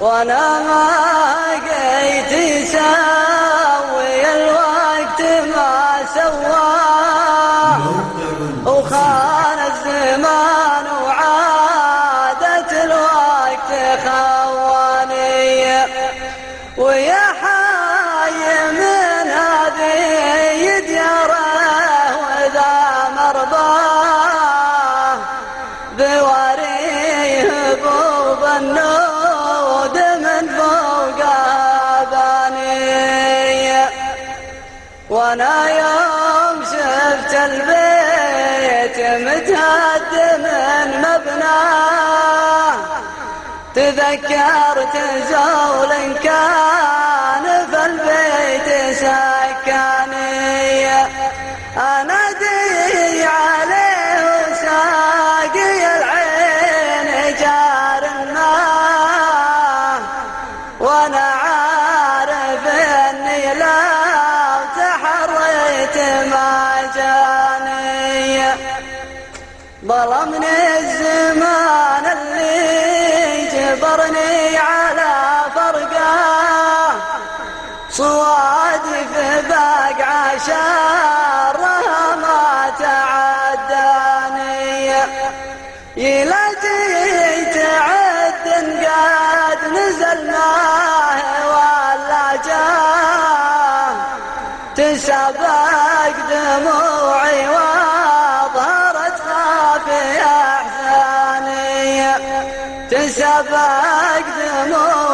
وأنا ما قيت ساوي الوقت ما سواه وخان الزمان وعادت الوقت خواني ويا حبيبي وأنا يوم شفت البيت متهد من مبناه تذكرت زول كان في البيت سكاني أنا ديعه ظلمني الزمان اللي جبرني على فرقه صوادي في باق ما تعداني إلى جيت عد قد نزلناه ولا جاه تسبق دموعي تنسى باقدمه